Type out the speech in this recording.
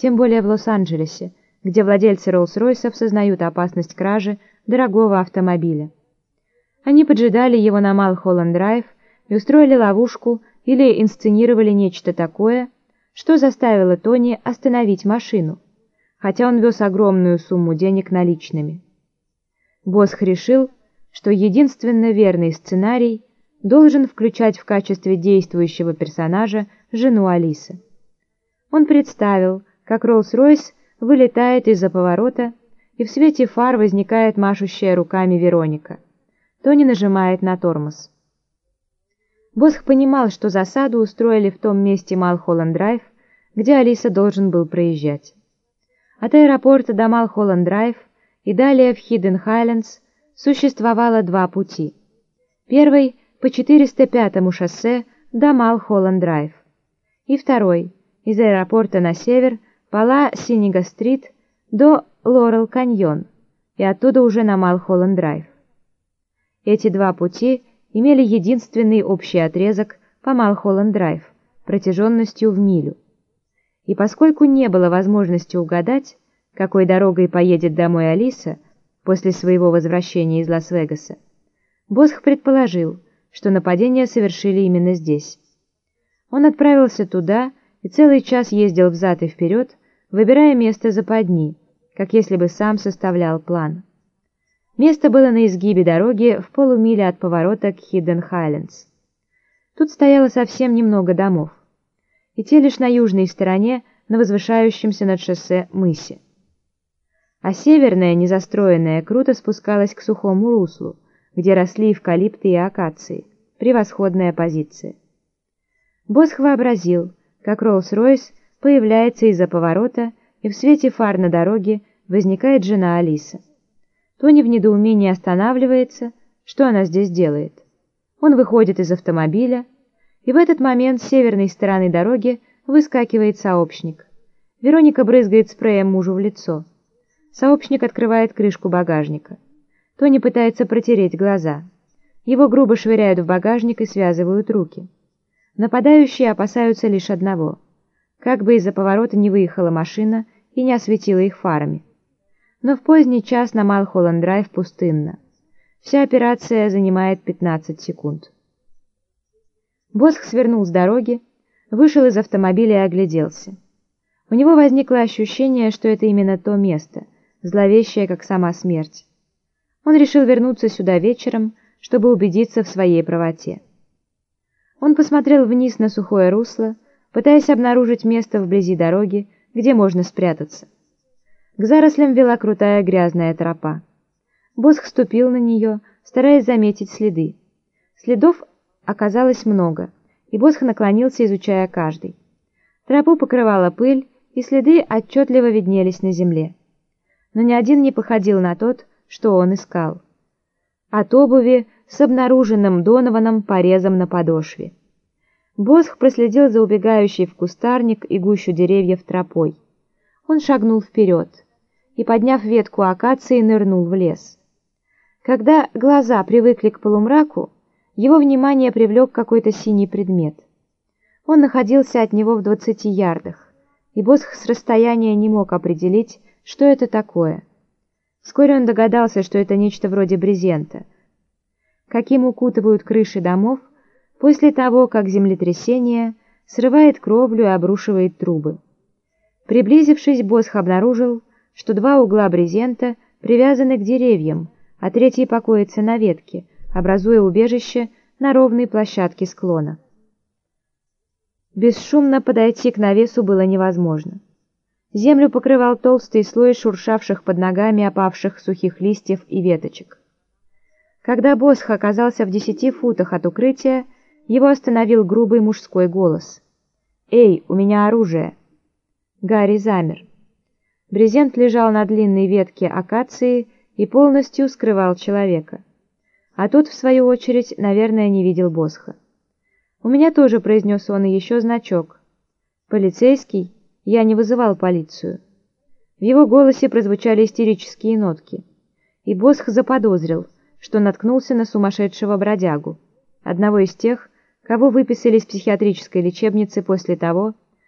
тем более в Лос-Анджелесе, где владельцы Роллс-Ройсов сознают опасность кражи дорогого автомобиля. Они поджидали его на Малхолланд-Драйв и устроили ловушку или инсценировали нечто такое, что заставило Тони остановить машину, хотя он вез огромную сумму денег наличными. Босх решил, что единственно верный сценарий должен включать в качестве действующего персонажа жену Алисы. Он представил, как Роллс-Ройс вылетает из-за поворота, и в свете фар возникает машущая руками Вероника. Тони нажимает на тормоз. Босх понимал, что засаду устроили в том месте Малхолланд-Драйв, где Алисо должен был проезжать. От аэропорта до Малхолланд-Драйв и далее в Хидден-Хайлендс существовало два пути. Первый – по 405-му шоссе до Малхолланд-Драйв, и второй – из аэропорта на север по Ла-Синега-стрит до Лорел-каньон и оттуда уже на Малхолланд-драйв. Эти два пути имели единственный общий отрезок по Малхолланд-драйв протяженностью в милю. И поскольку не было возможности угадать, какой дорогой поедет домой Алисо после своего возвращения из Лас-Вегаса, Босх предположил, что нападение совершили именно здесь. Он отправился туда и целый час ездил взад и вперед, выбирая место западни, как если бы сам составлял план. Место было на изгибе дороги в полумиле от поворота к Хидден Хайлендс. Тут стояло совсем немного домов, и те лишь на южной стороне, на возвышающемся над шоссе мысе. А северная, незастроенная, круто спускалась к сухому руслу, где росли эвкалипты и акации. Превосходная позиция. Босх вообразил, как Роллс-Ройс появляется из-за поворота, и в свете фар на дороге возникает жена Алиса. Тони в недоумении останавливается, что она здесь делает. Он выходит из автомобиля, и в этот момент с северной стороны дороги выскакивает сообщник. Вероника брызгает спреем мужу в лицо. Сообщник открывает крышку багажника. Тони пытается протереть глаза. Его грубо швыряют в багажник и связывают руки. Нападающие опасаются лишь одного. Как бы из-за поворота не выехала машина и не осветила их фарами. Но в поздний час на Малхолланд-драйв пустынно. Вся операция занимает 15 секунд. Босх свернул с дороги, вышел из автомобиля и огляделся. У него возникло ощущение, что это именно то место, зловещее, как сама смерть. Он решил вернуться сюда вечером, чтобы убедиться в своей правоте. Он посмотрел вниз на сухое русло, пытаясь обнаружить место вблизи дороги, где можно спрятаться. К зарослям вела крутая грязная тропа. Босх ступил на нее, стараясь заметить следы. Следов оказалось много, и Босх наклонился, изучая каждый. Тропу покрывала пыль, и следы отчетливо виднелись на земле. Но ни один не походил на тот, что он искал. От обуви с обнаруженным Донованом порезом на подошве. Босх проследил за убегающей в кустарник и гущу деревьев тропой. Он шагнул вперед и, подняв ветку акации, нырнул в лес. Когда глаза привыкли к полумраку, его внимание привлек какой-то синий предмет. Он находился от него в двадцати ярдах, и Босх с расстояния не мог определить, что это такое. Вскоре он догадался, что это нечто вроде брезента — каким укутывают крыши домов после того, как землетрясение срывает кровлю и обрушивает трубы. Приблизившись, Босх обнаружил, что два угла брезента привязаны к деревьям, а третий покоится на ветке, образуя убежище на ровной площадке склона. Бесшумно подойти к навесу было невозможно. Землю покрывал толстый слой шуршавших под ногами опавших сухих листьев и веточек. Когда Босх оказался в десяти футах от укрытия, его остановил грубый мужской голос. «Эй, у меня оружие!» Гарри замер. Брезент лежал на длинной ветке акации и полностью скрывал человека. А тот, в свою очередь, наверное, не видел Босха. «У меня тоже», — произнес он, — еще значок. «Полицейский? Я не вызывал полицию». В его голосе прозвучали истерические нотки. И Босх заподозрил — что наткнулся на сумасшедшего бродягу, одного из тех, кого выписали из психиатрической лечебницы после того,